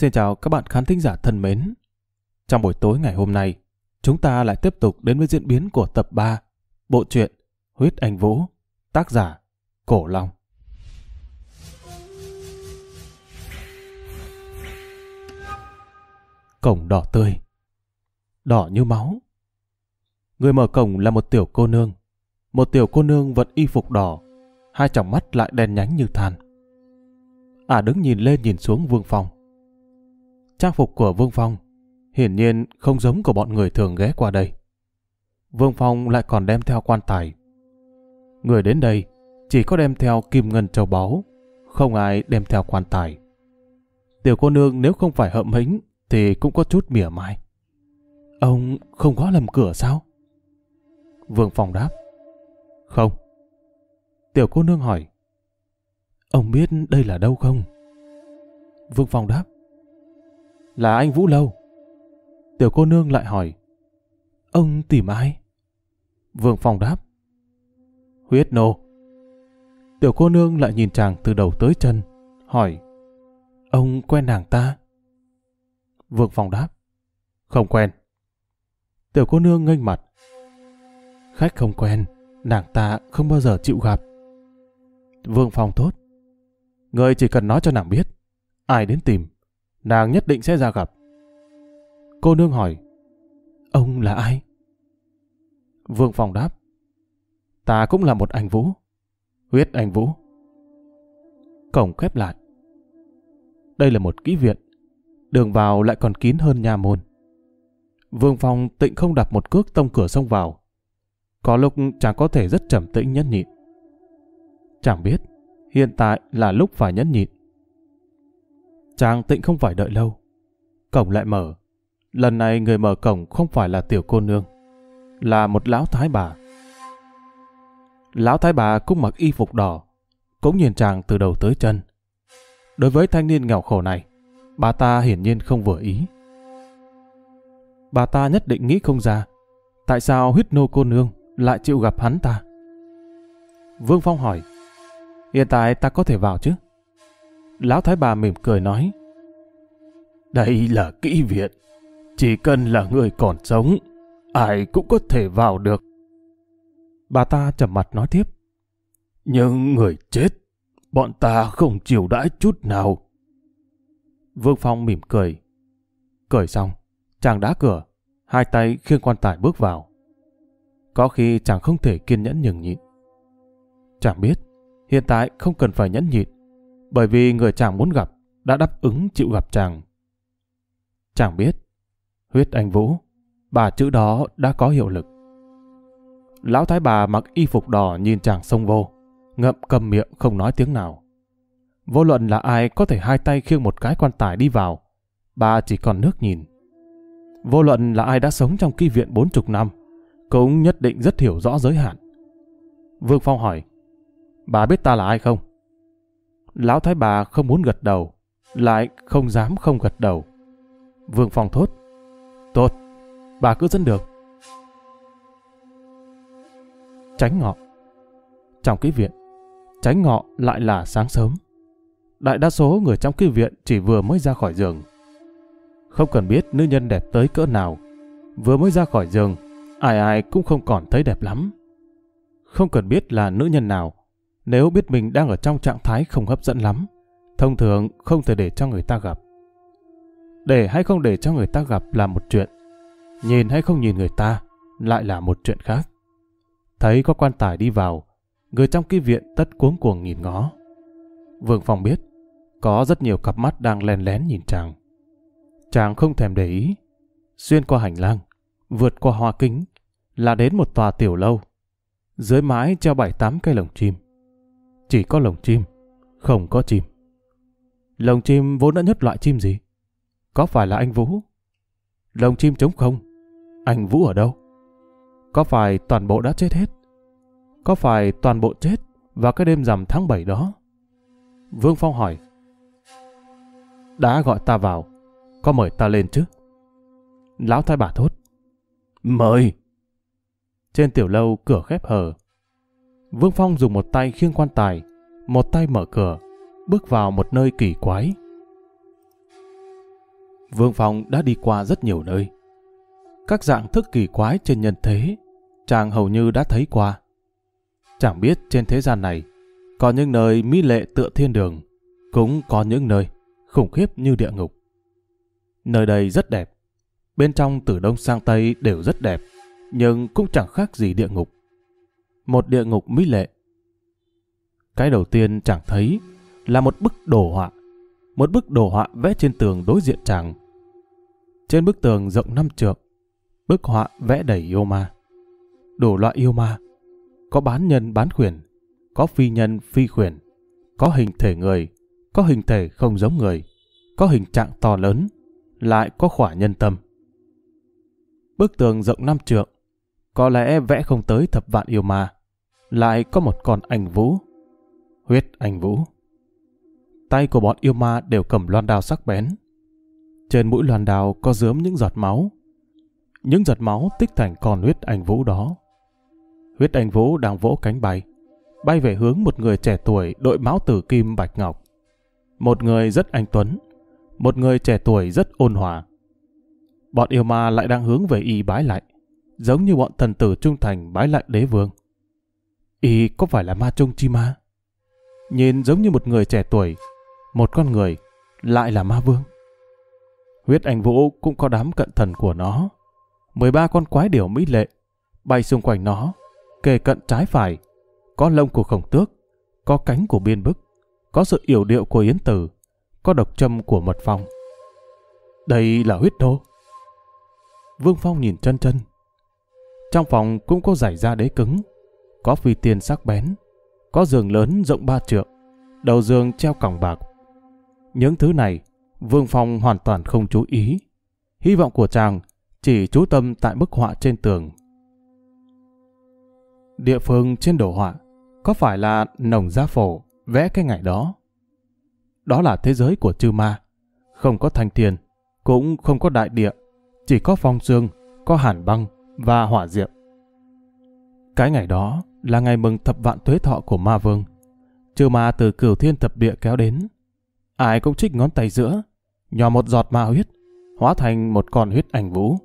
Xin chào các bạn khán thính giả thân mến. Trong buổi tối ngày hôm nay, chúng ta lại tiếp tục đến với diễn biến của tập 3, bộ truyện Huyết Anh Vũ, tác giả Cổ Long. Cổng đỏ tươi, đỏ như máu. Người mở cổng là một tiểu cô nương. Một tiểu cô nương vẫn y phục đỏ, hai tròng mắt lại đen nhánh như than. Ả à đứng nhìn lên nhìn xuống Vương Phong. Trang phục của Vương Phong hiển nhiên không giống của bọn người thường ghé qua đây. Vương Phong lại còn đem theo quan tài. Người đến đây chỉ có đem theo kim ngân châu báu, không ai đem theo quan tài. Tiểu cô nương nếu không phải hậm hĩnh thì cũng có chút mỉa mai. Ông không có lầm cửa sao? Vương Phong đáp. Không. Tiểu cô nương hỏi. Ông biết đây là đâu không? Vương Phong đáp. Là anh Vũ Lâu. Tiểu cô nương lại hỏi. Ông tìm ai? Vương Phong đáp. Huyết nô. Tiểu cô nương lại nhìn chàng từ đầu tới chân, hỏi. Ông quen nàng ta? Vương Phong đáp. Không quen. Tiểu cô nương nghênh mặt. Khách không quen, nàng ta không bao giờ chịu gặp. Vương Phong tốt. Người chỉ cần nói cho nàng biết, ai đến tìm, nàng nhất định sẽ ra gặp. Cô nương hỏi, ông là ai? Vương Phong đáp, ta cũng là một anh Vũ, huyết anh Vũ. Cổng khép lại. Đây là một kỹ viện, đường vào lại còn kín hơn nhà môn. Vương Phong tịnh không đạp một cước tông cửa xông vào. Có lúc chàng có thể rất trầm tĩnh nhẫn nhịn. Chẳng biết, hiện tại là lúc phải nhẫn nhịn. Chàng tịnh không phải đợi lâu. Cổng lại mở. Lần này người mở cổng không phải là tiểu cô nương, là một lão thái bà. Lão thái bà cũng mặc y phục đỏ, cũng nhìn chàng từ đầu tới chân. Đối với thanh niên nghèo khổ này, bà ta hiển nhiên không vừa ý. Bà ta nhất định nghĩ không ra, tại sao huyết nô cô nương lại chịu gặp hắn ta. Vương Phong hỏi, hiện tại ta có thể vào chứ? Lão Thái bà mỉm cười nói, đây là kỹ viện, chỉ cần là người còn sống, ai cũng có thể vào được. Bà ta chầm mặt nói tiếp, nhưng người chết, bọn ta không chịu đãi chút nào. Vương Phong mỉm cười. Cười xong, chàng đá cửa, hai tay khiêng quan tài bước vào. Có khi chàng không thể kiên nhẫn nhường nhịn. Chàng biết, hiện tại không cần phải nhẫn nhịn, bởi vì người chàng muốn gặp đã đáp ứng chịu gặp chàng. Chàng biết, huyết anh Vũ, bà chữ đó đã có hiệu lực. Lão thái bà mặc y phục đỏ nhìn chàng xông vô, ngậm cầm miệng không nói tiếng nào. Vô luận là ai có thể hai tay khiêng một cái quan tài đi vào, bà chỉ còn nước nhìn. Vô luận là ai đã sống trong kỳ viện bốn chục năm, cũng nhất định rất hiểu rõ giới hạn. Vương Phong hỏi, bà biết ta là ai không? Lão Thái bà không muốn gật đầu, lại không dám không gật đầu. Vương Phong thốt, tốt, bà cứ dẫn được. Tránh ngọ Trong ký viện, tránh ngọ lại là sáng sớm. Đại đa số người trong ký viện chỉ vừa mới ra khỏi giường. Không cần biết nữ nhân đẹp tới cỡ nào, vừa mới ra khỏi giường ai ai cũng không còn thấy đẹp lắm. Không cần biết là nữ nhân nào, nếu biết mình đang ở trong trạng thái không hấp dẫn lắm, thông thường không thể để cho người ta gặp. Để hay không để cho người ta gặp là một chuyện, nhìn hay không nhìn người ta lại là một chuyện khác. Thấy có quan tài đi vào, người trong ký viện tất cuống cuồng nhìn ngó. Vương Phong biết, có rất nhiều cặp mắt đang len lén nhìn chàng. Chàng không thèm để ý, xuyên qua hành lang, vượt qua hoa kính, là đến một tòa tiểu lâu. Dưới mái treo bảy tám cây lồng chim. Chỉ có lồng chim, không có chim. Lồng chim vốn đã nhất loại chim gì? Có phải là anh Vũ? Lồng chim trống không? Anh Vũ ở đâu? Có phải toàn bộ đã chết hết? Có phải toàn bộ chết vào cái đêm rằm tháng 7 đó? Vương Phong hỏi. Đã gọi ta vào, có mời ta lên chứ? Lão thái bà thốt. Mời! Trên tiểu lâu cửa khép hờ. Vương Phong dùng một tay khiêng quan tài, một tay mở cửa, bước vào một nơi kỳ quái. Vương Phong đã đi qua rất nhiều nơi. Các dạng thức kỳ quái trên nhân thế, chàng hầu như đã thấy qua. Chẳng biết trên thế gian này, có những nơi mỹ lệ tựa thiên đường, cũng có những nơi khủng khiếp như địa ngục. Nơi đây rất đẹp, bên trong từ đông sang tây đều rất đẹp, nhưng cũng chẳng khác gì địa ngục. Một địa ngục mỹ lệ. Cái đầu tiên chàng thấy là một bức đồ họa. Một bức đồ họa vẽ trên tường đối diện chàng. Trên bức tường rộng năm trượng, bức họa vẽ đầy yêu ma. Đủ loại yêu ma. Có bán nhân bán khuyển, có phi nhân phi khuyển, có hình thể người, có hình thể không giống người, có hình trạng to lớn, lại có khỏa nhân tâm. Bức tường rộng năm trượng, có lẽ vẽ không tới thập vạn yêu ma, lại có một con ảnh vũ. Huyết ảnh vũ. Tay của bọn yêu ma đều cầm loan đao sắc bén. Trên mũi loan đao có dướm những giọt máu. Những giọt máu tích thành con huyết ảnh vũ đó. Huyết ảnh vũ đang vỗ cánh bay, bay về hướng một người trẻ tuổi đội máu tử kim bạch ngọc. Một người rất anh tuấn, một người trẻ tuổi rất ôn hòa. Bọn yêu ma lại đang hướng về y bái lại, giống như bọn thần tử trung thành bái lại đế vương. Y có phải là ma trông chi ma? Nhìn giống như một người trẻ tuổi, một con người, lại là ma vương. Huyết ảnh vũ cũng có đám cận thần của nó. 13 con quái điểu mỹ lệ, bay xung quanh nó, kề cận trái phải, có lông của khổng tước, có cánh của biên bức, có sự yểu điệu của yến tử, có độc châm của mật phong. Đây là huyết đô. Vương Phong nhìn chân chân. Trong phòng cũng có giải da đế cứng, có phi tiền sắc bén, có giường lớn rộng ba trượng, đầu giường treo còng bạc. Những thứ này, Vương Phong hoàn toàn không chú ý. Hy vọng của chàng chỉ chú tâm tại bức họa trên tường. Địa phương trên đồ họa có phải là nồng gia phổ vẽ cái ngày đó? Đó là thế giới của chư ma, không có thanh tiền, cũng không có đại địa, chỉ có phong xương, có hàn băng và hỏa diệm. Cái ngày đó là ngày mừng thập vạn tuế thọ của ma vương. Chư ma từ cửu thiên thập địa kéo đến. Ai cũng trích ngón tay giữa, nhỏ một giọt ma huyết, hóa thành một con huyết ảnh vũ.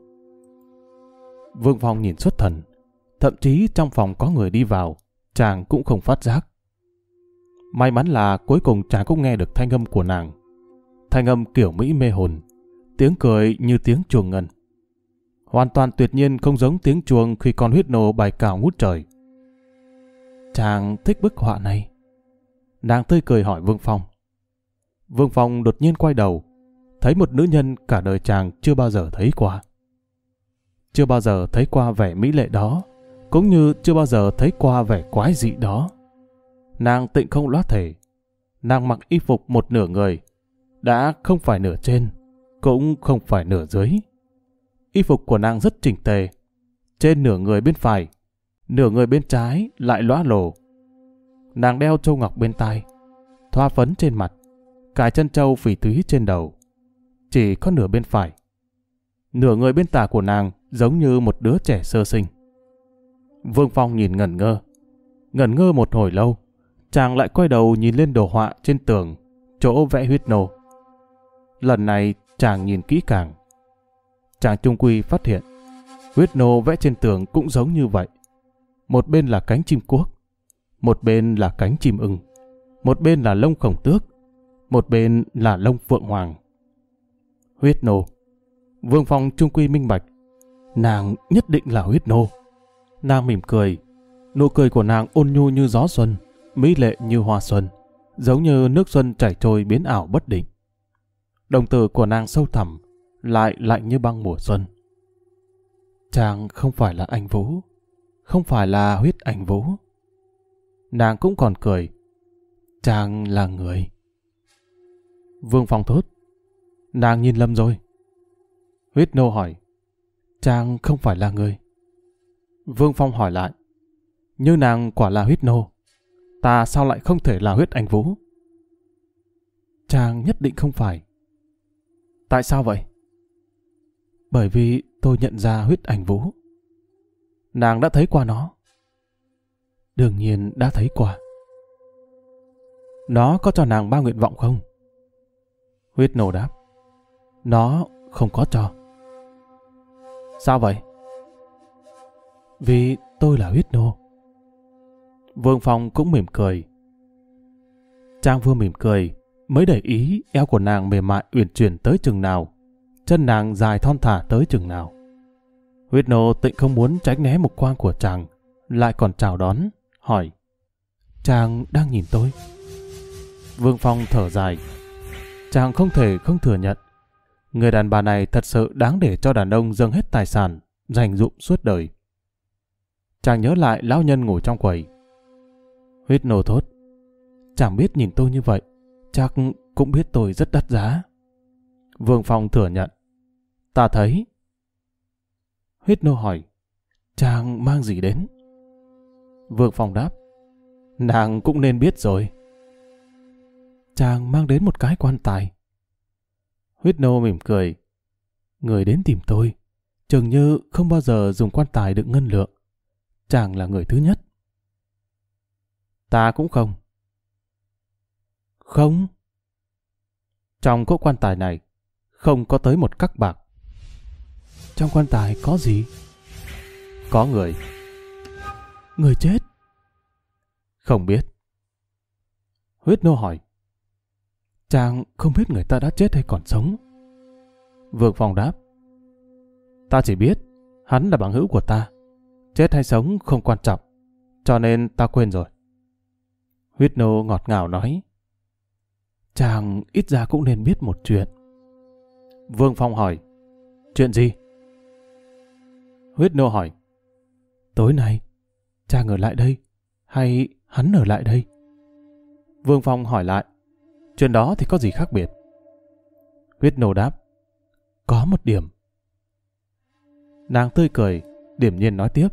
Vương Phong nhìn xuất thần, thậm chí trong phòng có người đi vào, chàng cũng không phát giác. May mắn là cuối cùng chàng cũng nghe được thanh âm của nàng. Thanh âm kiểu Mỹ mê hồn, tiếng cười như tiếng chuồng ngân. Hoàn toàn tuyệt nhiên không giống tiếng chuông khi con huyết nổ bài cào ngút trời. Chàng thích bức họa này. Nàng tươi cười hỏi Vương Phong. Vương Phong đột nhiên quay đầu, thấy một nữ nhân cả đời chàng chưa bao giờ thấy qua. Chưa bao giờ thấy qua vẻ mỹ lệ đó, cũng như chưa bao giờ thấy qua vẻ quái dị đó. Nàng tịnh không loát thể. Nàng mặc y phục một nửa người, đã không phải nửa trên, cũng không phải nửa dưới. Y phục của nàng rất chỉnh tề. Trên nửa người bên phải, nửa người bên trái lại lõa lồ. Nàng đeo châu ngọc bên tai, thoa phấn trên mặt, cài chân châu phỉ túy trên đầu. Chỉ có nửa bên phải. Nửa người bên tả của nàng giống như một đứa trẻ sơ sinh. Vương Phong nhìn ngẩn ngơ. Ngẩn ngơ một hồi lâu, chàng lại quay đầu nhìn lên đồ họa trên tường, chỗ vẽ huyết nô. Lần này chàng nhìn kỹ càng. Chàng trung quy phát hiện, huyết nô vẽ trên tường cũng giống như vậy. Một bên là cánh chim cuốc, một bên là cánh chim ưng, một bên là lông khổng tước, một bên là lông phượng hoàng. Huyết nô. Vương Phong trung quy minh bạch, nàng nhất định là huyết nô. Nàng mỉm cười, nụ cười của nàng ôn nhu như gió xuân, mỹ lệ như hoa xuân, giống như nước xuân chảy trôi biến ảo bất định. Đồng tử của nàng sâu thẳm, lại lạnh như băng mùa xuân. Chàng không phải là anh Vũ, không phải là huyết ảnh Vũ. Nàng cũng còn cười, chàng là người. Vương Phong thốt, nàng nhìn lầm rồi. Huyết nô hỏi, chàng không phải là người. Vương Phong hỏi lại, như nàng quả là huyết nô, ta sao lại không thể là huyết ảnh Vũ? Chàng nhất định không phải. Tại sao vậy? Bởi vì tôi nhận ra huyết ảnh vũ. Nàng đã thấy qua nó. Đương nhiên đã thấy qua. Nó có cho nàng ba nguyện vọng không? Huyết nổ đáp. Nó không có cho. Sao vậy? Vì tôi là huyết nô. Vương Phong cũng mỉm cười. Trang vừa mỉm cười, mới để ý eo của nàng mềm mại uyển chuyển tới chừng nào, chân nàng dài thon thả tới chừng nào. Huyết nô tịnh không muốn tránh né một quang của chàng, lại còn chào đón, hỏi. Chàng đang nhìn tôi. Vương Phong thở dài. Chàng không thể không thừa nhận. Người đàn bà này thật sự đáng để cho đàn ông dâng hết tài sản, dành dụm suốt đời. Chàng nhớ lại lão nhân ngủ trong quầy. Huyết nô thốt. Chàng biết nhìn tôi như vậy, chắc cũng biết tôi rất đắt giá. Vương Phong thừa nhận. Ta thấy. Huyết nô hỏi. Chàng mang gì đến? Vượng phòng đáp. Nàng cũng nên biết rồi. Chàng mang đến một cái quan tài. Huyết nô mỉm cười. Người đến tìm tôi, chừng như không bao giờ dùng quan tài đựng ngân lượng. Chàng là người thứ nhất. Ta cũng không. Không. Trong cỗ quan tài này, không có tới một cắc bạc. Trong quan tài có gì? Có người. Người chết? Không biết. Huyết nô hỏi. Chàng không biết người ta đã chết hay còn sống. Vương Phong đáp. Ta chỉ biết, hắn là bằng hữu của ta. Chết hay sống không quan trọng, cho nên ta quên rồi. Huyết nô ngọt ngào nói. Chàng ít ra cũng nên biết một chuyện. Vương Phong hỏi. Chuyện gì? Huyết nô hỏi. Tối nay, chàng ở lại đây, hay hắn ở lại đây? Vương Phong hỏi lại. Chuyện đó thì có gì khác biệt? Huyết nô đáp. Có một điểm. Nàng tươi cười, điểm nhiên nói tiếp.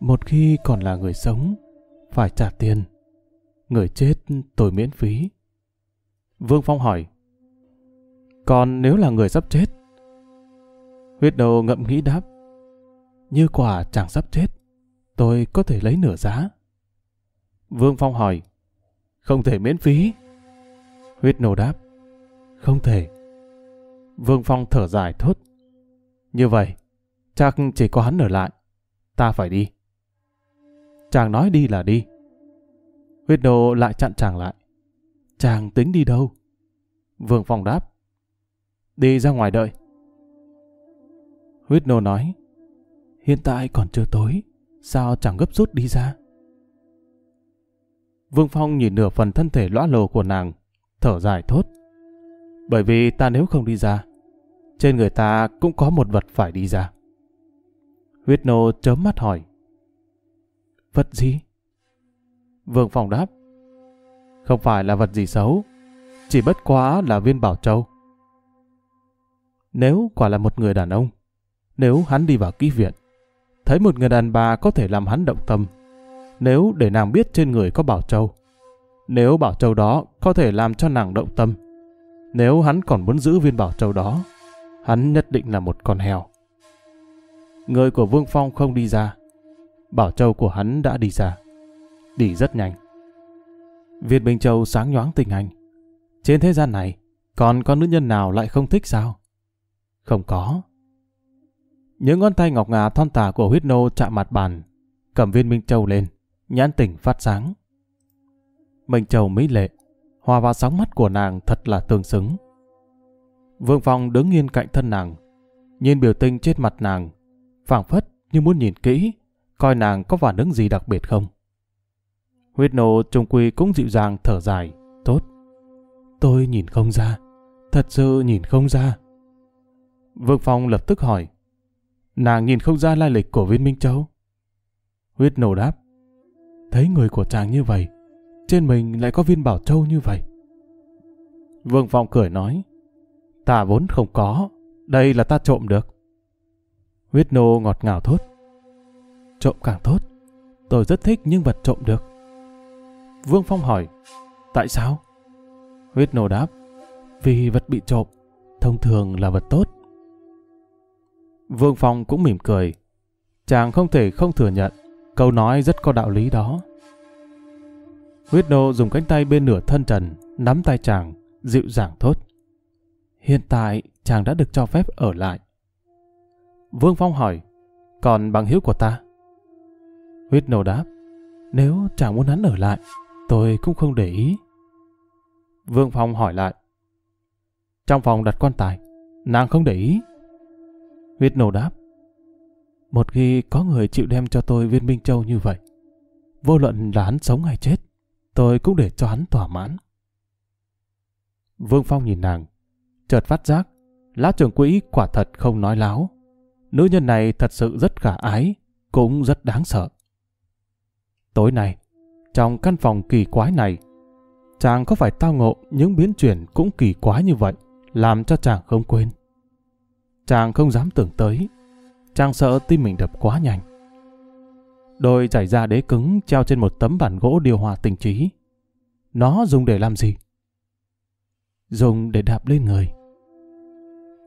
Một khi còn là người sống, phải trả tiền. Người chết tôi miễn phí. Vương Phong hỏi. Còn nếu là người sắp chết? Huyết đầu ngậm nghĩ đáp. Như quả chẳng sắp chết, tôi có thể lấy nửa giá. Vương Phong hỏi. Không thể miễn phí. Huyết nổ đáp. Không thể. Vương Phong thở dài thốt. Như vậy, chắc chỉ có hắn ở lại. Ta phải đi. Chàng nói đi là đi. Huyết nô lại chặn chàng lại. Chàng tính đi đâu? Vương Phong đáp. Đi ra ngoài đợi. Huyết nô nói. Hiện tại còn chưa tối. Sao chẳng gấp rút đi ra? Vương Phong nhìn nửa phần thân thể lõa lồ của nàng, thở dài thốt. Bởi vì ta nếu không đi ra, trên người ta cũng có một vật phải đi ra. Huyết nô chớm mắt hỏi. Vật gì? Vương Phong đáp. Không phải là vật gì xấu, chỉ bất quá là viên bảo châu. Nếu quả là một người đàn ông, nếu hắn đi vào ký viện, thấy một người đàn bà có thể làm hắn động tâm, nếu để nàng biết trên người có bảo châu, nếu bảo châu đó có thể làm cho nàng động tâm, nếu hắn còn muốn giữ viên bảo châu đó, hắn nhất định là một con heo. Người của Vương Phong không đi ra, bảo châu của hắn đã đi ra đi rất nhanh. Việt Bình Châu sáng nhoáng tình anh. Trên thế gian này, còn có nữ nhân nào lại không thích sao? Không có. Những ngón tay ngọc ngà thon tả của huyết nô chạm mặt bàn, cầm viên Minh Châu lên, nhãn tỉnh phát sáng. Minh Châu mỹ lệ, hòa vào sóng mắt của nàng thật là tương xứng. Vương Phong đứng yên cạnh thân nàng, nhìn biểu tình trên mặt nàng, phảng phất như muốn nhìn kỹ, coi nàng có phản ứng gì đặc biệt không. Huyết nô trung quy cũng dịu dàng thở dài, tốt. Tôi nhìn không ra, thật sự nhìn không ra. Vương Phong lập tức hỏi, nàng nhìn không ra lai lịch của viên Minh Châu. Huyết nô đáp, thấy người của chàng như vậy, trên mình lại có viên bảo châu như vậy. Vương Phong cười nói, ta vốn không có, đây là ta trộm được. Huyết nô ngọt ngào thốt, trộm càng tốt, tôi rất thích những vật trộm được. Vương Phong hỏi, tại sao? Huyết nô đáp, vì vật bị trộm, thông thường là vật tốt. Vương Phong cũng mỉm cười. Chàng không thể không thừa nhận, câu nói rất có đạo lý đó. Huyết nô dùng cánh tay bên nửa thân trần, nắm tay chàng, dịu dàng thốt. Hiện tại chàng đã được cho phép ở lại. Vương Phong hỏi, còn bằng hiếu của ta? Huyết Nô đáp, nếu chàng muốn hắn ở lại, tôi cũng không để ý. Vương Phong hỏi lại, trong phòng đặt quan tài, nàng không để ý. Huyết nổ đáp, một khi có người chịu đem cho tôi viên Minh Châu như vậy, vô luận là hắn sống hay chết, tôi cũng để cho hắn thỏa mãn. Vương Phong nhìn nàng, chợt phát giác, lá trưởng quỹ quả thật không nói láo. Nữ nhân này thật sự rất khả ái, cũng rất đáng sợ. Tối nay, trong căn phòng kỳ quái này, chàng có phải tao ngộ những biến chuyển cũng kỳ quái như vậy, làm cho chàng không quên. Chàng không dám tưởng tới, chàng sợ tim mình đập quá nhanh. Đôi giải da đế cứng treo trên một tấm bản gỗ điều hòa tình trí. Nó dùng để làm gì? Dùng để đạp lên người.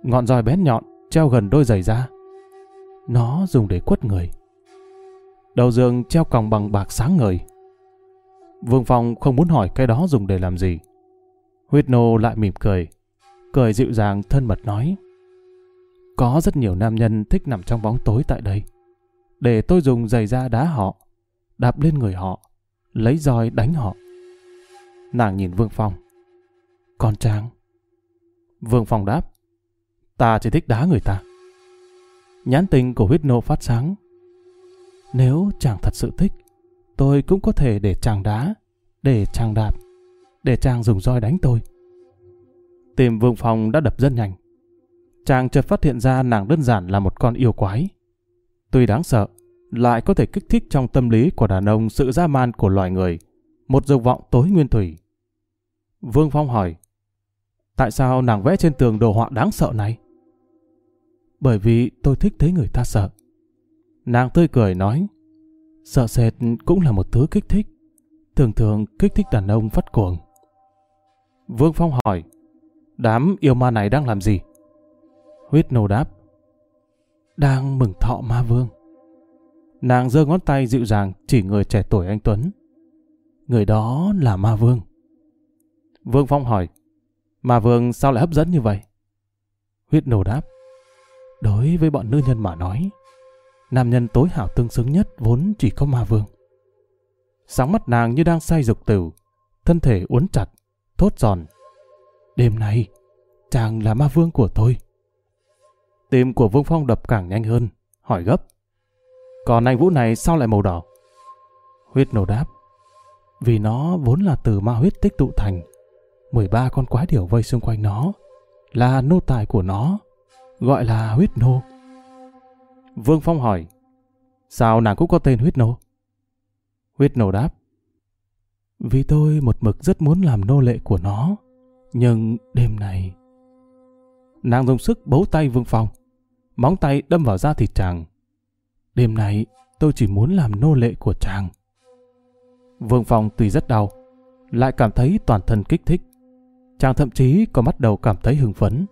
Ngọn roi bén nhọn treo gần đôi giày da. Nó dùng để quất người. Đầu giường treo còng bằng bạc sáng ngời. Vương Phong không muốn hỏi cái đó dùng để làm gì. Huyết nô lại mỉm cười. Cười dịu dàng thân mật nói. Có rất nhiều nam nhân thích nằm trong bóng tối tại đây. Để tôi dùng giày da đá họ, đạp lên người họ, lấy roi đánh họ. Nàng nhìn Vương Phong. Con Trang. Vương Phong đáp. Ta chỉ thích đá người ta. Nhãn tình của huyết nộ phát sáng. Nếu chàng thật sự thích, tôi cũng có thể để chàng đá, để chàng đạp, để chàng dùng roi đánh tôi. Tìm Vương Phong đã đập rất nhanh. Chàng chợt phát hiện ra nàng đơn giản là một con yêu quái. Tuy đáng sợ, lại có thể kích thích trong tâm lý của đàn ông sự dã man của loài người, một dục vọng tối nguyên thủy. Vương Phong hỏi, tại sao nàng vẽ trên tường đồ họa đáng sợ này? Bởi vì tôi thích thấy người ta sợ. Nàng tươi cười nói, sợ sệt cũng là một thứ kích thích, thường thường kích thích đàn ông phát cuồng. Vương Phong hỏi, đám yêu ma này đang làm gì? Huyết nô đáp, đang mừng thọ ma vương. Nàng giơ ngón tay dịu dàng chỉ người trẻ tuổi anh Tuấn. Người đó là ma vương. Vương Phong hỏi, ma vương sao lại hấp dẫn như vậy? Huyết nổ đáp, đối với bọn nữ nhân mà nói, nam nhân tối hảo tương xứng nhất vốn chỉ có ma vương. Sáng mắt nàng như đang say dục tử, thân thể uốn chặt, thốt giòn. Đêm nay, chàng là ma vương của tôi. Tim của Vương Phong đập càng nhanh hơn, hỏi gấp. Còn anh Vũ này sao lại màu đỏ? Huyết nổ đáp. Vì nó vốn là từ ma huyết tích tụ thành. 13 con quái điểu vây xung quanh nó. Là nô tài của nó. Gọi là huyết nô. Vương Phong hỏi. Sao nàng cũng có tên huyết nô? Huyết nô đáp. Vì tôi một mực rất muốn làm nô lệ của nó. Nhưng đêm này... Nàng dùng sức bấu tay Vương Phong. Móng tay đâm vào da thịt chàng. Đêm nay tôi chỉ muốn làm nô lệ của chàng. Vương Phong tuy rất đau, lại cảm thấy toàn thân kích thích. Chàng thậm chí còn bắt đầu cảm thấy hưng phấn.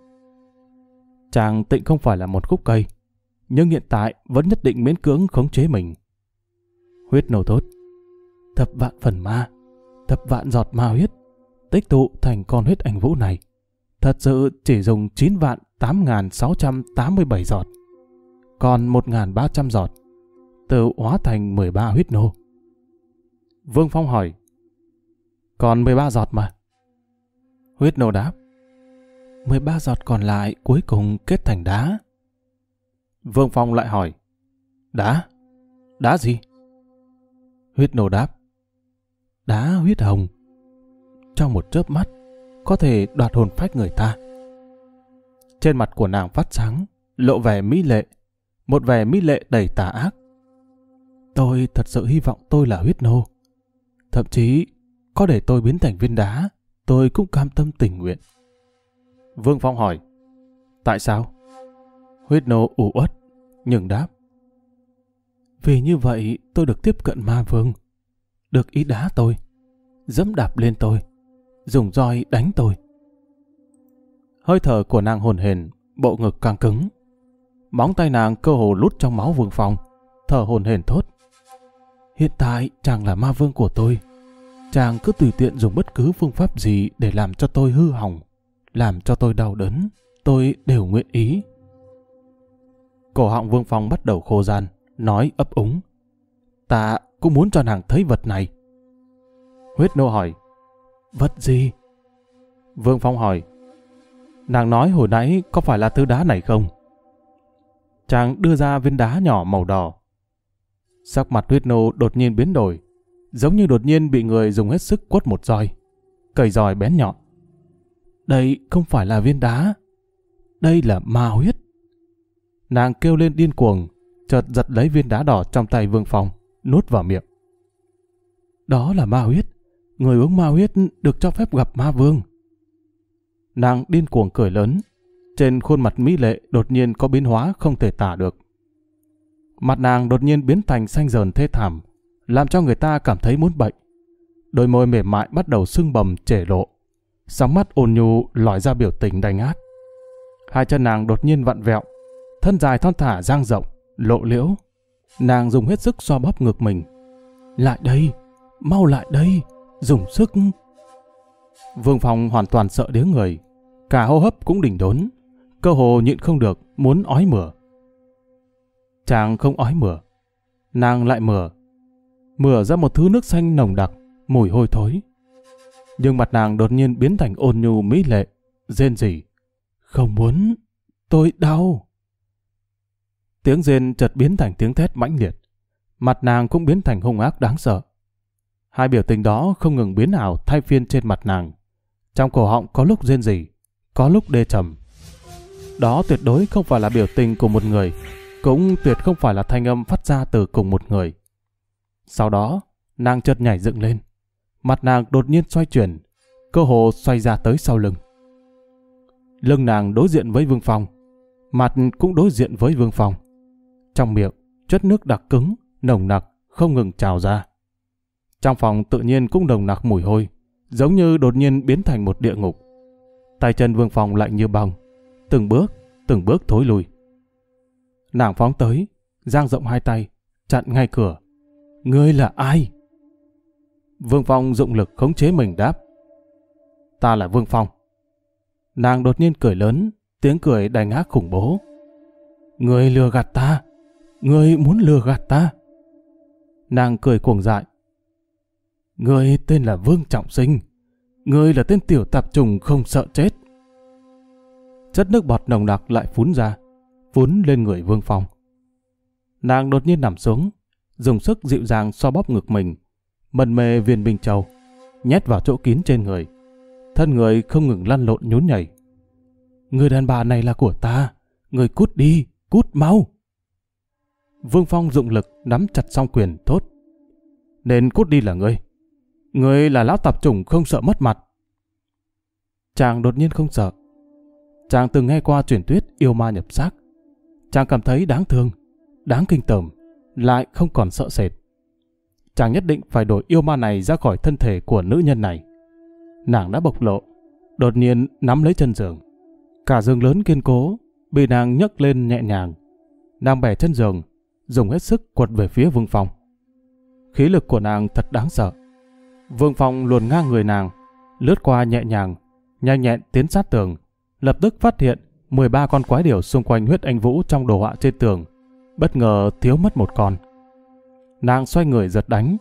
Chàng tịnh không phải là một khúc cây, nhưng hiện tại vẫn nhất định miễn cưỡng khống chế mình. Huyết nổ tốt, thập vạn phần ma, thập vạn giọt ma huyết, tích tụ thành con huyết ảnh vũ này. Thật sự chỉ dùng 9 vạn 8.687 giọt còn 1.300 giọt, tự hóa thành 13 huyết nô. Vương Phong hỏi, còn 13 giọt mà. Huyết nô đáp, 13 giọt còn lại cuối cùng kết thành đá. Vương Phong lại hỏi, đá? Đá gì? Huyết nô đáp, đá huyết hồng. Trong một chớp mắt, có thể đoạt hồn phách người ta. Trên mặt của nàng phát sáng, lộ vẻ mỹ lệ, một vẻ mỹ lệ đầy tà ác. Tôi thật sự hy vọng tôi là huyết nô. Thậm chí, có để tôi biến thành viên đá, tôi cũng cam tâm tình nguyện. Vương Phong hỏi, tại sao? Huyết nô ủ uất, nhưng đáp. Vì như vậy tôi được tiếp cận ma vương, được ý đá tôi, dẫm đạp lên tôi, dùng roi đánh tôi. Hơi thở của nàng hồn hển, bộ ngực càng cứng, Móng tay nàng cơ hồ lút trong máu vương phong, thở hồn hển thốt. Hiện tại chàng là ma vương của tôi. Chàng cứ tùy tiện dùng bất cứ phương pháp gì để làm cho tôi hư hỏng, làm cho tôi đau đớn, tôi đều nguyện ý. Cổ họng Vương Phong bắt đầu khô gian, nói ấp úng. Ta cũng muốn cho nàng thấy vật này. Huyết nô hỏi, vật gì? Vương Phong hỏi, nàng nói hồi nãy có phải là thứ đá này không? Chàng đưa ra viên đá nhỏ màu đỏ. Sắc mặt huyết nô đột nhiên biến đổi, giống như đột nhiên bị người dùng hết sức quất một roi, cầy roi bén nhọn. Đây không phải là viên đá, đây là ma huyết. Nàng kêu lên điên cuồng, chợt giật lấy viên đá đỏ trong tay Vương Phong, nuốt vào miệng. Đó là ma huyết, người uống ma huyết được cho phép gặp ma vương. Nàng điên cuồng cười lớn, trên khuôn mặt mỹ lệ đột nhiên có biến hóa không thể tả được. Mặt nàng đột nhiên biến thành xanh dờn thê thảm, làm cho người ta cảm thấy muốn bệnh. Đôi môi mềm mại bắt đầu sưng bầm trể lộ. Sóng mắt ôn nhu lòi ra biểu tình đành ác. Hai chân nàng đột nhiên vặn vẹo, thân dài thon thả giang rộng, lộ liễu. Nàng dùng hết sức xoa bóp ngực mình. Lại đây, mau lại đây, dùng sức. Vương Phong hoàn toàn sợ đứa người, cả hô hấp cũng đỉnh đốn, cơ hồ nhịn không được, muốn ói mửa. Chàng không ói mửa, nàng lại mửa, mửa ra một thứ nước xanh nồng đặc, mùi hôi thối. Nhưng mặt nàng đột nhiên biến thành ôn nhu mỹ lệ, rên rỉ. Không muốn, tôi đau. Tiếng rên chợt biến thành tiếng thét mãnh liệt. Mặt nàng cũng biến thành hung ác đáng sợ. Hai biểu tình đó không ngừng biến ảo thay phiên trên mặt nàng. Trong cổ họng có lúc rên rỉ, có lúc đê trầm. Đó tuyệt đối không phải là biểu tình của một người, cũng tuyệt không phải là thanh âm phát ra từ cùng một người. Sau đó, nàng chợt nhảy dựng lên. Mặt nàng đột nhiên xoay chuyển, cơ hồ xoay ra tới sau lưng. Lưng nàng đối diện với Vương Phong, mặt cũng đối diện với Vương Phong. Trong miệng, chất nước đặc cứng, nồng nặc, không ngừng trào ra. Trong phòng tự nhiên cũng nồng nặc mùi hôi, giống như đột nhiên biến thành một địa ngục. Tay chân Vương Phong lạnh như băng, từng bước, từng bước thối lùi. Nàng phóng tới, giang rộng hai tay, chặn ngay cửa. Ngươi là ai? Vương Phong dụng lực khống chế mình đáp. Ta là Vương Phong. Nàng đột nhiên cười lớn, tiếng cười đành ác khủng bố. Ngươi lừa gạt ta, ngươi muốn lừa gạt ta. Nàng cười cuồng dại. Ngươi tên là Vương Trọng Sinh, ngươi là tên tiểu tạp trùng không sợ chết. Chất nước bọt nồng đặc lại phún ra, phún lên người Vương Phong. Nàng đột nhiên nằm xuống, dùng sức dịu dàng so bóp ngực mình, mần mê viên bình châu, nhét vào chỗ kín trên người. Thân người không ngừng lăn lộn nhún nhảy. Người đàn bà này là của ta, người cút đi, cút mau. Vương Phong dụng lực nắm chặt song quyền thốt. Nên cút đi là ngươi người là lão tạp chủng không sợ mất mặt. Chàng đột nhiên không sợ. Chàng từng nghe qua truyền thuyết yêu ma nhập xác. Chàng cảm thấy đáng thương, đáng kinh tởm, lại không còn sợ sệt. Chàng nhất định phải đổi yêu ma này ra khỏi thân thể của nữ nhân này. Nàng đã bộc lộ, đột nhiên nắm lấy chân giường. Cả giường lớn kiên cố, bị nàng nhấc lên nhẹ nhàng. Nàng bẻ chân giường, dùng hết sức quật về phía Vương Phong. Khí lực của nàng thật đáng sợ. Vương Phong luồn ngang người nàng, lướt qua nhẹ nhàng, nhanh nhẹn tiến sát tường, lập tức phát hiện 13 con quái điểu xung quanh huyết anh vũ trong đồ họa trên tường, bất ngờ thiếu mất một con. Nàng xoay người giật đánh.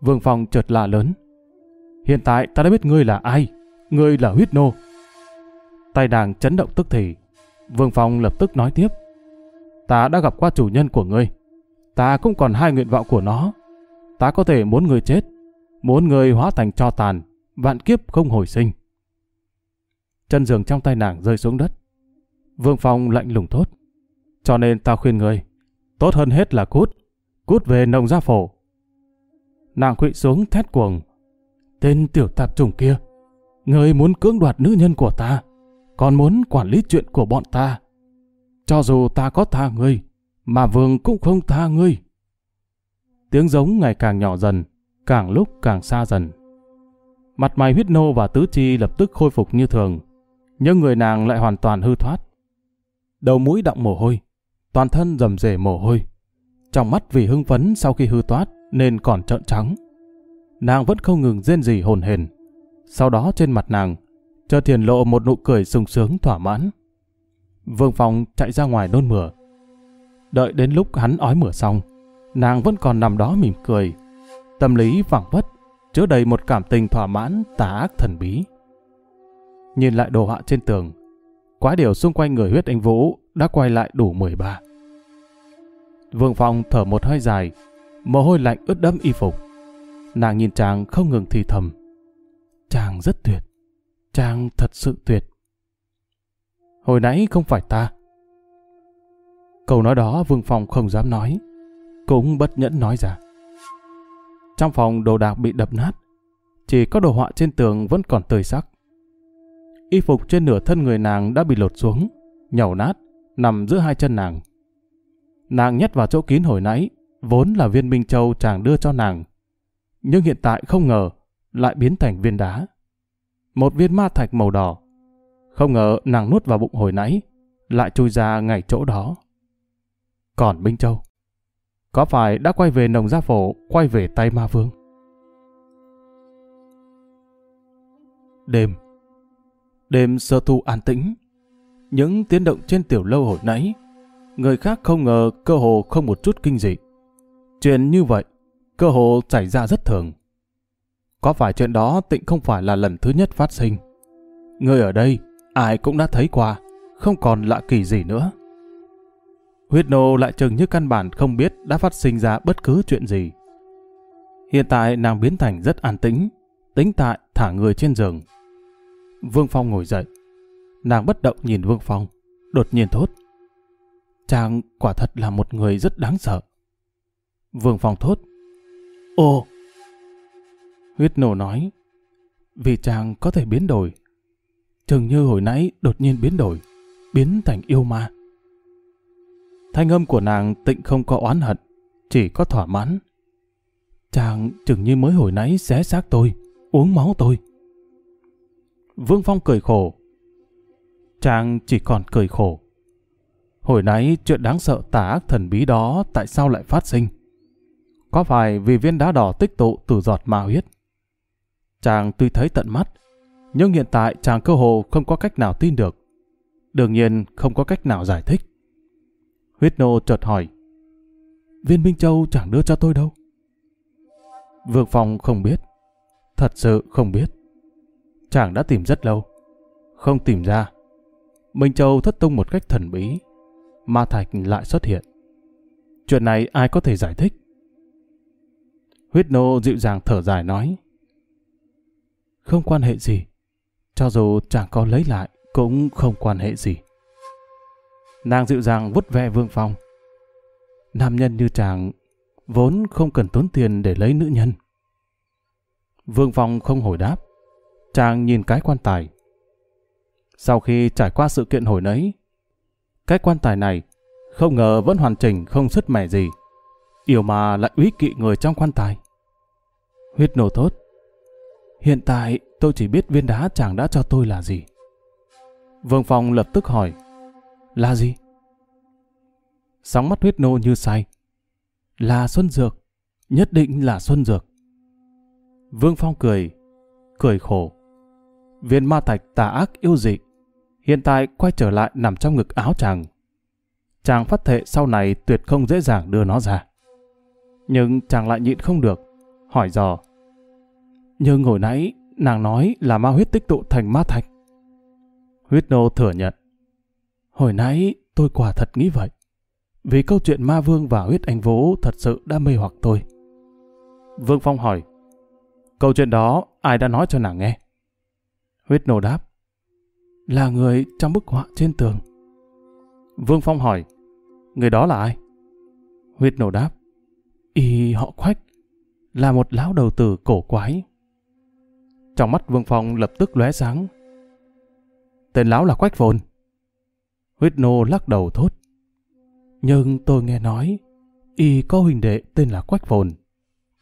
Vương Phong chợt lạ lớn. Hiện tại ta đã biết ngươi là ai. Ngươi là huyết nô. Tay nàng chấn động tức thì. Vương Phong lập tức nói tiếp. Ta đã gặp qua chủ nhân của ngươi. Ta cũng còn hai nguyện vọng của nó. Ta có thể muốn ngươi chết. Muốn người hóa thành cho tàn. Vạn kiếp không hồi sinh. Chân giường trong tay nàng rơi xuống đất. Vương Phong lạnh lùng thốt. Cho nên ta khuyên ngươi. Tốt hơn hết là cút cút về nông gia phổ. Nàng quỵ xuống thét cuồng. Tên tiểu tạp trùng kia, người muốn cưỡng đoạt nữ nhân của ta, còn muốn quản lý chuyện của bọn ta. Cho dù ta có tha ngươi, mà vương cũng không tha ngươi. Tiếng giống ngày càng nhỏ dần, càng lúc càng xa dần. Mặt mày huyết nô và tứ chi lập tức khôi phục như thường, nhưng người nàng lại hoàn toàn hư thoát. Đầu mũi đọng mồ hôi, toàn thân rầm rề mồ hôi. Trong mắt vì hưng phấn sau khi hư toát nên còn trợn trắng. Nàng vẫn không ngừng rên rỉ hồn hền. Sau đó trên mặt nàng, chợt thiền lộ một nụ cười sung sướng thỏa mãn. Vương Phong chạy ra ngoài nôn mửa. Đợi đến lúc hắn ói mửa xong, nàng vẫn còn nằm đó mỉm cười. Tâm lý vẳng vất, chứa đầy một cảm tình thỏa mãn tà ác thần bí. Nhìn lại đồ họa trên tường, quá điều xung quanh người huyết anh Vũ đã quay lại đủ 13. Vương Phong thở một hơi dài, mồ hôi lạnh ướt đẫm y phục. Nàng nhìn chàng không ngừng thì thầm. Chàng rất tuyệt. Chàng thật sự tuyệt. Hồi nãy không phải ta. Câu nói đó Vương Phong không dám nói. Cũng bất nhẫn nói ra. Trong phòng đồ đạc bị đập nát. Chỉ có đồ họa trên tường vẫn còn tươi sắc. Y phục trên nửa thân người nàng đã bị lột xuống, nhàu nát, nằm giữa hai chân nàng. Nàng nhét vào chỗ kín hồi nãy, vốn là viên minh châu chàng đưa cho nàng. Nhưng hiện tại không ngờ, lại biến thành viên đá. Một viên ma thạch màu đỏ. Không ngờ nàng nuốt vào bụng hồi nãy, lại chui ra ngay chỗ đó. Còn Minh Châu, có phải đã quay về nồng gia phổ, quay về tay ma vương? Đêm Đêm sơ thu an tĩnh. Những tiếng động trên tiểu lâu hồi nãy, người khác không ngờ cơ hồ không một chút kinh dị. Chuyện như vậy, cơ hồ xảy ra rất thường. Có phải chuyện đó tịnh không phải là lần thứ nhất phát sinh. Người ở đây, ai cũng đã thấy qua, không còn lạ kỳ gì nữa. Huyết nô lại chừng như căn bản không biết đã phát sinh ra bất cứ chuyện gì. Hiện tại nàng biến thành rất an tĩnh, tính tại thả người trên giường. Vương Phong ngồi dậy. Nàng bất động nhìn Vương Phong, đột nhiên thốt. Chàng quả thật là một người rất đáng sợ. Vương Phong thốt. Ồ! Huyết nổ nói. Vì chàng có thể biến đổi. Chừng như hồi nãy đột nhiên biến đổi, biến thành yêu ma. Thanh âm của nàng tịnh không có oán hận, chỉ có thỏa mãn. Chàng chừng như mới hồi nãy xé xác tôi, uống máu tôi. Vương Phong cười khổ. Chàng chỉ còn cười khổ. Hồi nãy chuyện đáng sợ tà ác thần bí đó tại sao lại phát sinh? Có phải vì viên đá đỏ tích tụ từ giọt ma huyết? Chàng tuy thấy tận mắt, nhưng hiện tại chàng cơ hồ không có cách nào tin được. Đương nhiên không có cách nào giải thích. Huyết nô chợt hỏi. Viên Minh Châu chẳng đưa cho tôi đâu. Vượng Phong không biết. Thật sự không biết. Chàng đã tìm rất lâu. Không tìm ra. Minh Châu thất tung một cách thần bí. Ma Thạch lại xuất hiện. Chuyện này ai có thể giải thích? Huyết nô dịu dàng thở dài nói. Không quan hệ gì. Cho dù chàng có lấy lại, cũng không quan hệ gì. Nàng dịu dàng vút ve Vương Phong. Nam nhân như chàng vốn không cần tốn tiền để lấy nữ nhân. Vương Phong không hồi đáp. Chàng nhìn cái quan tài. Sau khi trải qua sự kiện hồi nấy, cái quan tài này không ngờ vẫn hoàn chỉnh không sứt mẻ gì. Yêu mà lại uy kỵ người trong quan tài. Huyết nổ thốt. Hiện tại tôi chỉ biết viên đá chàng đã cho tôi là gì. Vương Phong lập tức hỏi. Là gì? Sóng mắt huyết nô như say. Là Xuân Dược. Nhất định là Xuân Dược. Vương Phong cười. Cười khổ. Viên ma thạch tà ác yêu dị. Hiện tại quay trở lại nằm trong ngực áo chàng. Chàng phát thệ sau này tuyệt không dễ dàng đưa nó ra. Nhưng chàng lại nhịn không được. Hỏi dò. Nhưng hồi nãy, nàng nói là ma huyết tích tụ thành ma thạch. Huyết nô thừa nhận. Hồi nãy tôi quả thật nghĩ vậy. Vì câu chuyện ma vương và huyết anh vũ thật sự đã mê hoặc tôi. Vương Phong hỏi. Câu chuyện đó ai đã nói cho nàng nghe? Huyết nô đáp. Là người trong bức họa trên tường. Vương Phong hỏi. Người đó là ai? Huyết nổ đáp. Y họ khoách. Là một lão đầu tử cổ quái. Trong mắt Vương Phong lập tức lóe sáng. Tên lão là Quách Phồn. Huyết nô lắc đầu thốt. Nhưng tôi nghe nói, y có huynh đệ tên là Quách Phồn.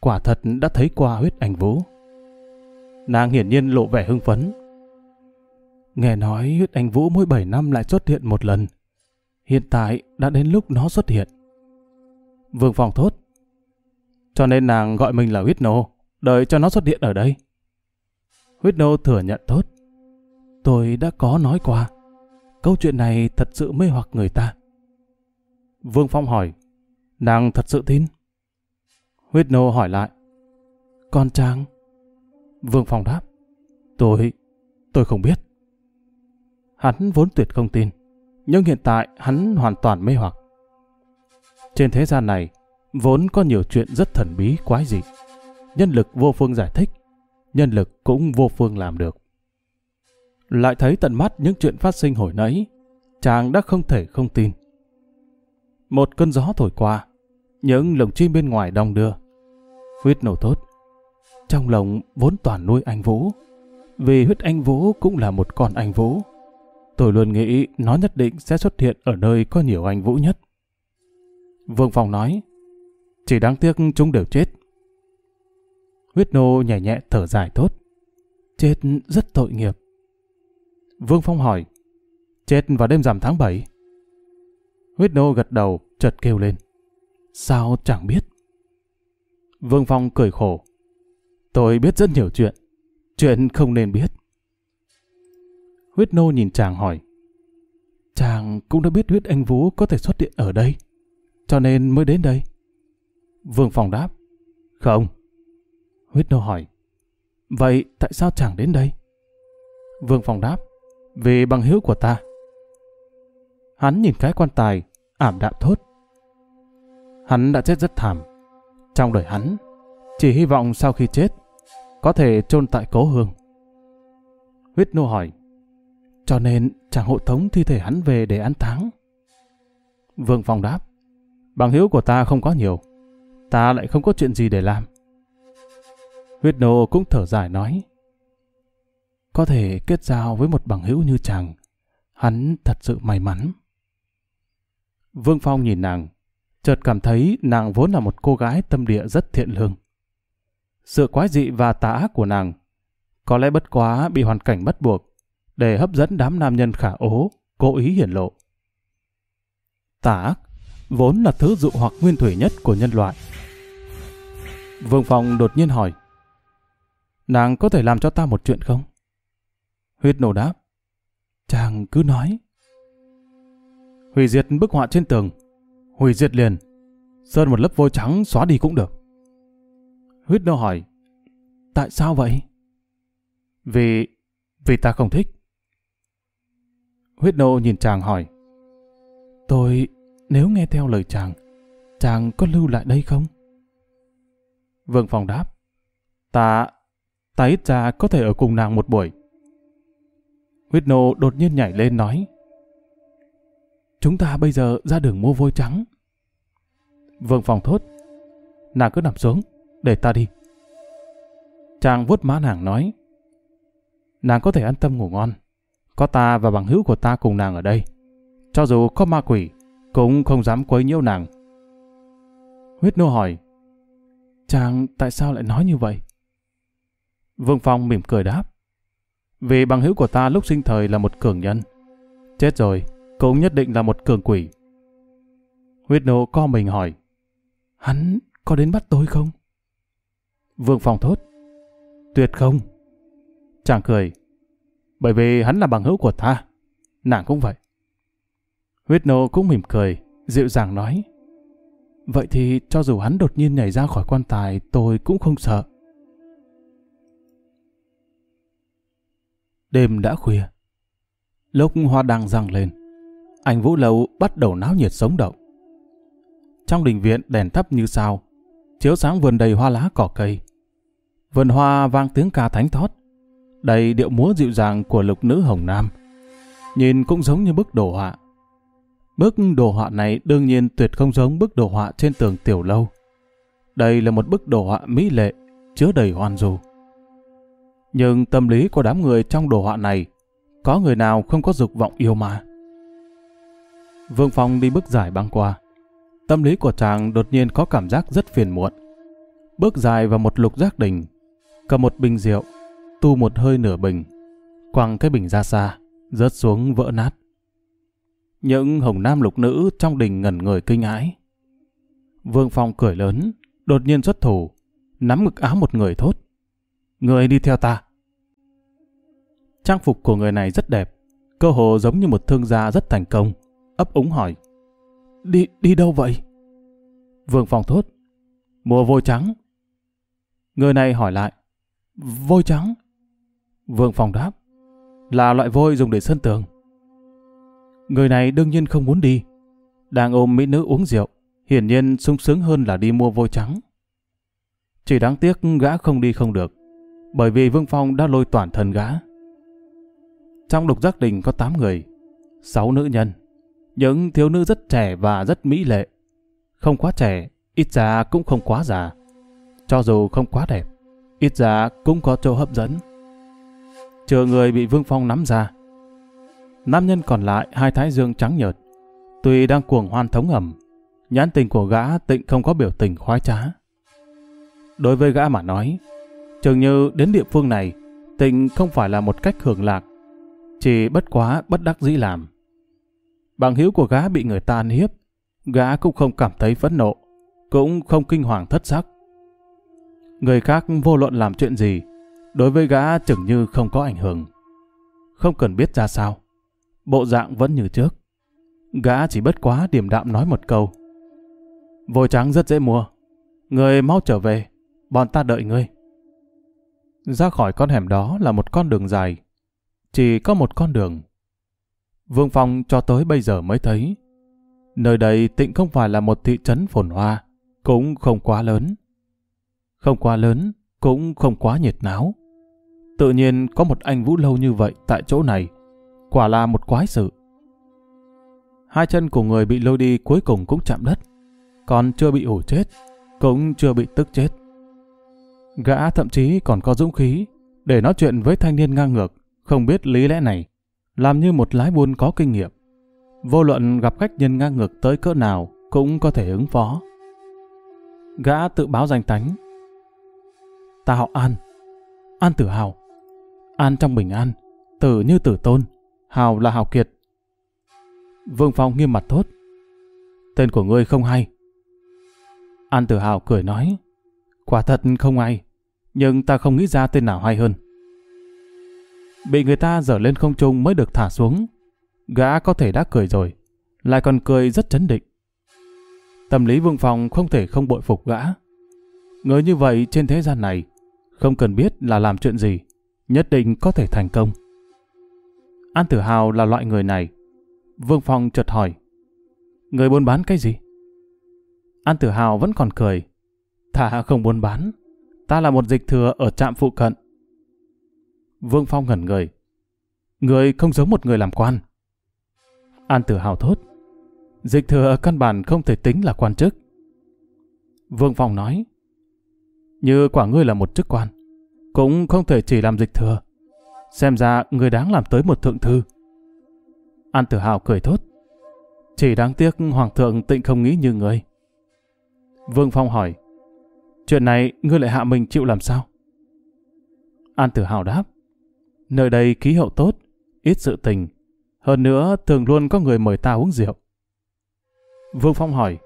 Quả thật đã thấy qua huyết ảnh vũ. Nàng hiển nhiên lộ vẻ hưng phấn. Nghe nói huyết ảnh vũ mỗi 7 năm lại xuất hiện một lần. Hiện tại đã đến lúc nó xuất hiện. Vương Phong thốt. Cho nên nàng gọi mình là huyết nô, đợi cho nó xuất hiện ở đây. Huyết nô thừa nhận thốt. Tôi đã có nói qua. Câu chuyện này thật sự mê hoặc người ta. Vương Phong hỏi, nàng thật sự tin? Huyết nô hỏi lại, con Trang? Vương Phong đáp, tôi, tôi không biết. Hắn vốn tuyệt không tin, nhưng hiện tại hắn hoàn toàn mê hoặc. Trên thế gian này, vốn có nhiều chuyện rất thần bí quái dị. Nhân lực vô phương giải thích, nhân lực cũng vô phương làm được. Lại thấy tận mắt những chuyện phát sinh hồi nãy, chàng đã không thể không tin. Một cơn gió thổi qua, những lồng chim bên ngoài đong đưa. Huyết nổ tốt. Trong lòng vốn toàn nuôi anh Vũ, vì huyết anh Vũ cũng là một con anh Vũ. Tôi luôn nghĩ nó nhất định sẽ xuất hiện ở nơi có nhiều anh Vũ nhất. Vương Phong nói, chỉ đáng tiếc chúng đều chết. Huyết nô nhẹ nhẹ thở dài tốt. Chết rất tội nghiệp. Vương Phong hỏi, chết vào đêm rằm tháng 7. Huyết nô gật đầu, chợt kêu lên. Sao chẳng biết? Vương Phong cười khổ. Tôi biết rất nhiều chuyện. Chuyện không nên biết. Huyết nô nhìn chàng hỏi. Chàng cũng đã biết huyết anh Vũ có thể xuất hiện ở đây. Cho nên mới đến đây. Vương Phong đáp. Không. Huyết nô hỏi. Vậy tại sao chàng đến đây? Vương Phong đáp về bằng hữu của ta. Hắn nhìn cái quan tài, ảm đạm thốt. Hắn đã chết rất thảm. Trong đời hắn, chỉ hy vọng sau khi chết, có thể chôn tại cố hương. Huyết nô hỏi, cho nên chàng hộ tống thi thể hắn về để ăn táng. Vương Phong đáp, bằng hữu của ta không có nhiều, ta lại không có chuyện gì để làm. Huyết nô cũng thở dài nói, có thể kết giao với một bằng hữu như chàng, hắn thật sự may mắn. Vương Phong nhìn nàng, chợt cảm thấy nàng vốn là một cô gái tâm địa rất thiện lương. Sự quái dị và tà ác của nàng có lẽ bất quá bị hoàn cảnh bắt buộc để hấp dẫn đám nam nhân khả ố, cố ý hiển lộ. Tà ác vốn là thứ dụ hoặc nguyên thủy nhất của nhân loại. Vương Phong đột nhiên hỏi Nàng có thể làm cho ta một chuyện không? Huyết nổ đáp Chàng cứ nói Hủy diệt bức họa trên tường. Hủy diệt liền. Sơn một lớp vôi trắng xóa đi cũng được. Huyết nô hỏi. Tại sao vậy? Vì... vì ta không thích. Huyết nô nhìn chàng hỏi. Tôi... nếu nghe theo lời chàng, chàng có lưu lại đây không? Vương Phong đáp. Ta... ta ít ra có thể ở cùng nàng một buổi. Huyết nô đột nhiên nhảy lên nói. Chúng ta bây giờ ra đường mua vôi trắng. Vương Phong thốt. Nàng cứ nằm xuống, để ta đi. Chàng vuốt má nàng nói. Nàng có thể an tâm ngủ ngon. Có ta và bằng hữu của ta cùng nàng ở đây. Cho dù có ma quỷ, cũng không dám quấy nhiễu nàng. Huyết nô hỏi. Chàng tại sao lại nói như vậy? Vương Phong mỉm cười đáp. Vì bằng hữu của ta lúc sinh thời là một cường nhân. Chết rồi, cũng nhất định là một cường quỷ. Huyết nô co mình hỏi, hắn có đến bắt tôi không? Vương Phong thốt, tuyệt không. Chàng cười, bởi vì hắn là bằng hữu của ta, nàng cũng vậy. Huyết nô cũng mỉm cười, dịu dàng nói, vậy thì cho dù hắn đột nhiên nhảy ra khỏi quan tài tôi cũng không sợ. Đêm đã khuya. Lúc hoa đang răng lên, anh Vũ Lâu bắt đầu náo nhiệt sống động. Trong đình viện đèn thấp như sao, chiếu sáng vườn đầy hoa lá cỏ cây. Vườn hoa vang tiếng ca thánh thót, đầy điệu múa dịu dàng của lục nữ Hồng Nam. Nhìn cũng giống như bức đồ họa. Bức đồ họa này đương nhiên tuyệt không giống bức đồ họa trên tường tiểu lâu. Đây là một bức đồ họa mỹ lệ, chứa đầy hoàn dù. Nhưng tâm lý của đám người trong đồ họa này, có người nào không có dục vọng yêu mà? Vương Phong đi bước dài băng qua. Tâm lý của chàng đột nhiên có cảm giác rất phiền muộn. Bước dài vào một lục giác đình, cầm một bình rượu, tu một hơi nửa bình, quăng cái bình ra xa, rớt xuống vỡ nát. Những hồng nam lục nữ trong đình ngẩn người kinh hãi. Vương Phong cười lớn, đột nhiên xuất thủ, nắm ngực áo một người thốt. Người đi theo ta. Trang phục của người này rất đẹp, cơ hồ giống như một thương gia rất thành công, ấp úng hỏi. Đi, đi đâu vậy? Vương Phong thốt. Mua vôi trắng. Người này hỏi lại. Vôi trắng? Vương Phong đáp. Là loại vôi dùng để sơn tường. Người này đương nhiên không muốn đi. Đang ôm mỹ nữ uống rượu, hiển nhiên sung sướng hơn là đi mua vôi trắng. Chỉ đáng tiếc gã không đi không được, bởi vì Vương Phong đã lôi toàn thân gã. Trong lục giác đình có 8 người, 6 nữ nhân, những thiếu nữ rất trẻ và rất mỹ lệ. Không quá trẻ, ít ra cũng không quá già. Cho dù không quá đẹp, ít ra cũng có chỗ hấp dẫn. Chờ người bị Vương Phong nắm ra. Nam nhân còn lại hai thái dương trắng nhợt, tuy đang cuồng hoan thống ẩm, nhãn tình của gã tịnh không có biểu tình khoái trá. Đối với gã mà nói, chừng như đến địa phương này, tình không phải là một cách hưởng lạc, chỉ bất quá bất đắc dĩ làm. Bằng hữu của gã bị người ta ăn hiếp, gã cũng không cảm thấy phẫn nộ, cũng không kinh hoàng thất sắc. Người khác vô luận làm chuyện gì, đối với gã chừng như không có ảnh hưởng. Không cần biết ra sao, bộ dạng vẫn như trước. Gã chỉ bất quá điềm đạm nói một câu. Vôi trắng rất dễ mua, người mau trở về, bọn ta đợi ngươi. Ra khỏi con hẻm đó là một con đường dài, chỉ có một con đường. Vương Phong cho tới bây giờ mới thấy, nơi đây tịnh không phải là một thị trấn phồn hoa, cũng không quá lớn. Không quá lớn, cũng không quá nhiệt náo. Tự nhiên có một anh Vũ lâu như vậy tại chỗ này, quả là một quái sự. Hai chân của người bị lôi đi cuối cùng cũng chạm đất, còn chưa bị ủ chết, cũng chưa bị tức chết. Gã thậm chí còn có dũng khí để nói chuyện với thanh niên ngang ngược, không biết lý lẽ này, làm như một lái buôn có kinh nghiệm. Vô luận gặp khách nhân ngang ngược tới cỡ nào cũng có thể ứng phó. Gã tự báo danh tánh. Ta họ An. An tử hào. An trong bình an. Tử như tử tôn. Hào là hào kiệt. Vương Phong nghiêm mặt thốt. Tên của ngươi không hay. An tử hào cười nói. Quả thật không hay. Nhưng ta không nghĩ ra tên nào hay hơn. Bị người ta dở lên không trung mới được thả xuống. Gã có thể đã cười rồi. Lại còn cười rất chấn định. Tâm lý Vương Phong không thể không bội phục gã. Người như vậy trên thế gian này, không cần biết là làm chuyện gì, nhất định có thể thành công. An Tử Hào là loại người này. Vương Phong chợt hỏi, người buôn bán cái gì? An Tử Hào vẫn còn cười. Thà không buôn bán, ta là một dịch thừa ở trạm phụ cận. Vương Phong ngẩn người. Người không giống một người làm quan. An Tử Hào thốt. Dịch thừa căn bản không thể tính là quan chức. Vương Phong nói, như quả ngươi là một chức quan, cũng không thể chỉ làm dịch thừa. Xem ra người đáng làm tới một thượng thư. An Tử Hào cười thốt, chỉ đáng tiếc Hoàng thượng tịnh không nghĩ như người. Vương Phong hỏi, chuyện này ngươi lại hạ mình chịu làm sao? An Tử Hào đáp, nơi đây khí hậu tốt, ít sự tình, hơn nữa thường luôn có người mời ta uống rượu. Vương Phong hỏi,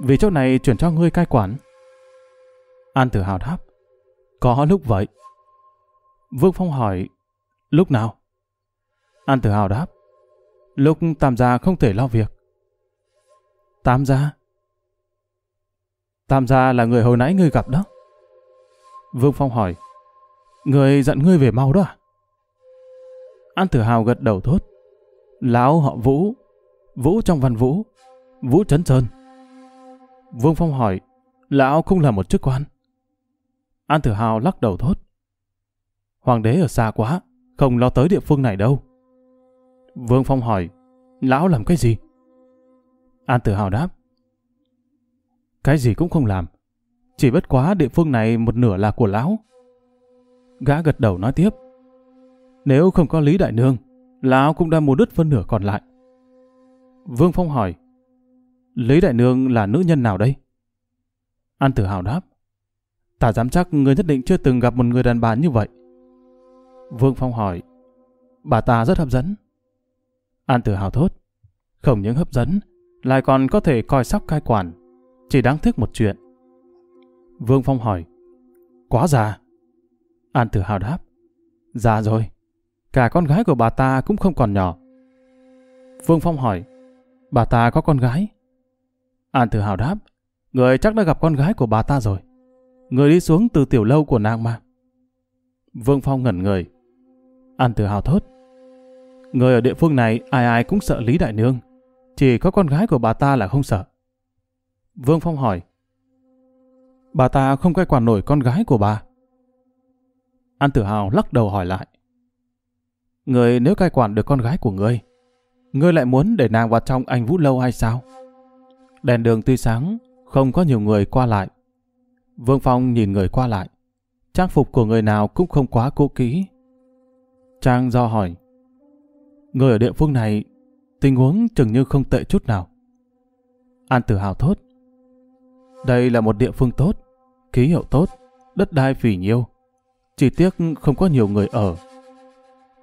vì chỗ này chuyển cho ngươi cai quản. An Tử Hào đáp, có lúc vậy. Vương Phong hỏi, lúc nào? An Tử Hào đáp, lúc Tam gia không thể lo việc. Tam gia? Tam gia là người hồi nãy ngươi gặp đó. Vương Phong hỏi, người giận ngươi về mau đó à? An Tử Hào gật đầu thốt, lão họ Vũ, Vũ trong văn Vũ, Vũ Trấn Sơn. Vương Phong hỏi, lão không là một chức quan. An Tử Hào lắc đầu thốt. Hoàng đế ở xa quá, không lo tới địa phương này đâu. Vương Phong hỏi, lão làm cái gì? An Tử Hào đáp, cái gì cũng không làm, chỉ bất quá địa phương này một nửa là của lão. Gã gật đầu nói tiếp, nếu không có Lý Đại Nương, lão cũng đã mua đứt phân nửa còn lại. Vương Phong hỏi, Lý Đại Nương là nữ nhân nào đây? An Tử Hào đáp. Ta dám chắc người nhất định chưa từng gặp một người đàn bà như vậy. Vương Phong hỏi. Bà ta rất hấp dẫn. An Tử Hào thốt. Không những hấp dẫn, lại còn có thể coi sóc cai quản. Chỉ đáng tiếc một chuyện. Vương Phong hỏi. Quá già. An Tử Hào đáp. Già rồi. Cả con gái của bà ta cũng không còn nhỏ. Vương Phong hỏi, bà ta có con gái? An Tử Hào đáp, người chắc đã gặp con gái của bà ta rồi. Người đi xuống từ tiểu lâu của nàng mà. Vương Phong ngẩn người. An Tử Hào thốt, người ở địa phương này ai ai cũng sợ Lý Đại Nương. Chỉ có con gái của bà ta là không sợ. Vương Phong hỏi, bà ta không quay quản nổi con gái của bà. An Tử Hào lắc đầu hỏi lại. Người nếu cai quản được con gái của ngươi, ngươi lại muốn để nàng vào trong anh Vũ Lâu hay sao? Đèn đường tuy sáng, không có nhiều người qua lại. Vương Phong nhìn người qua lại. Trang phục của người nào cũng không quá cố kỹ. Trang do hỏi. Người ở địa phương này, tình huống chừng như không tệ chút nào. An Tử Hào thốt. Đây là một địa phương tốt, khí hậu tốt, đất đai phỉ nhiêu. Chỉ tiếc không có nhiều người ở.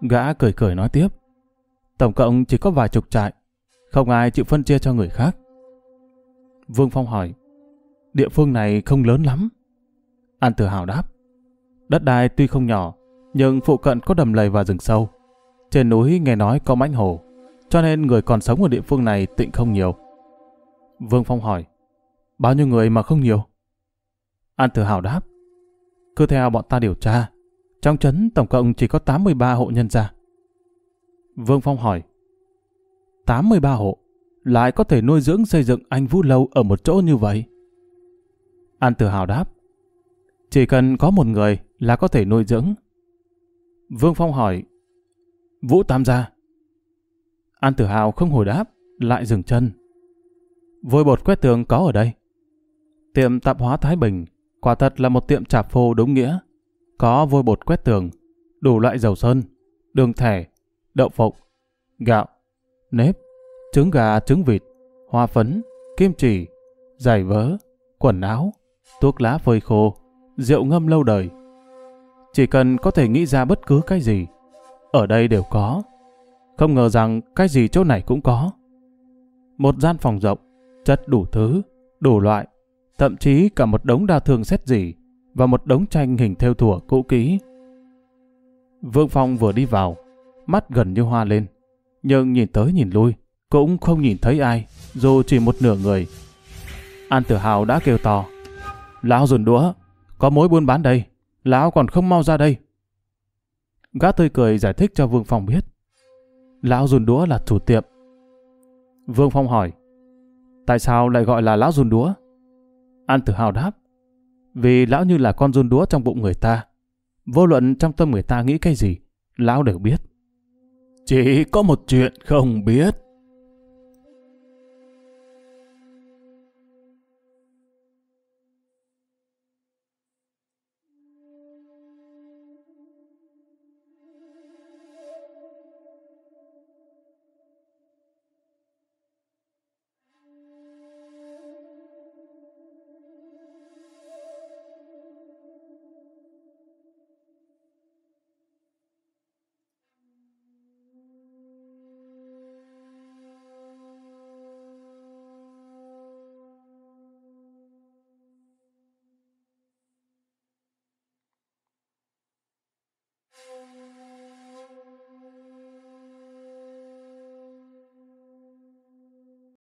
Gã cười cười nói tiếp. Tổng cộng chỉ có vài chục trại, không ai chịu phân chia cho người khác. Vương Phong hỏi, địa phương này không lớn lắm. An Tử Hào đáp, đất đai tuy không nhỏ, nhưng phụ cận có đầm lầy và rừng sâu. Trên núi nghe nói có mãnh hồ, cho nên người còn sống ở địa phương này tịnh không nhiều. Vương Phong hỏi, bao nhiêu người mà không nhiều? An Tử Hào đáp, cứ theo bọn ta điều tra, trong trấn tổng cộng chỉ có 83 hộ nhân gia. Vương Phong hỏi, 83 hộ, lại có thể nuôi dưỡng xây dựng anh Vũ Lâu ở một chỗ như vậy? An Tử Hào đáp, chỉ cần có một người là có thể nuôi dưỡng. Vương Phong hỏi, Vũ Tam gia. An Tử Hào không hồi đáp, lại dừng chân. Vôi bột quét tường có ở đây. Tiệm tạp hóa Thái Bình quả thật là một tiệm chạp phô đúng nghĩa. Có vôi bột quét tường, đủ loại dầu sơn, đường thẻ, đậu phộng, gạo, nếp, trứng gà, trứng vịt, hoa phấn, kim chỉ, giày vớ, quần áo, thuốc lá phơi khô, rượu ngâm lâu đời. Chỉ cần có thể nghĩ ra bất cứ cái gì, ở đây đều có. Không ngờ rằng cái gì chỗ này cũng có. Một gian phòng rộng, chất đủ thứ, đủ loại, thậm chí cả một đống đa thương xét gì và một đống tranh hình theo thủa cũ kỹ. Vương Phong vừa đi vào, mắt gần như hoa lên, nhưng nhìn tới nhìn lui, cũng không nhìn thấy ai, dù chỉ một nửa người. An Tử Hào đã kêu to, Lão dùn đũa, có mối buôn bán đây, lão còn không mau ra đây. Gã tươi cười giải thích cho Vương Phong biết. Lão dùn đũa là chủ tiệm. Vương Phong hỏi, tại sao lại gọi là lão dùn đũa? An Tử Hào đáp, vì lão như là con run đúa trong bụng người ta. Vô luận trong tâm người ta nghĩ cái gì, lão đều biết. Chỉ có một chuyện không biết.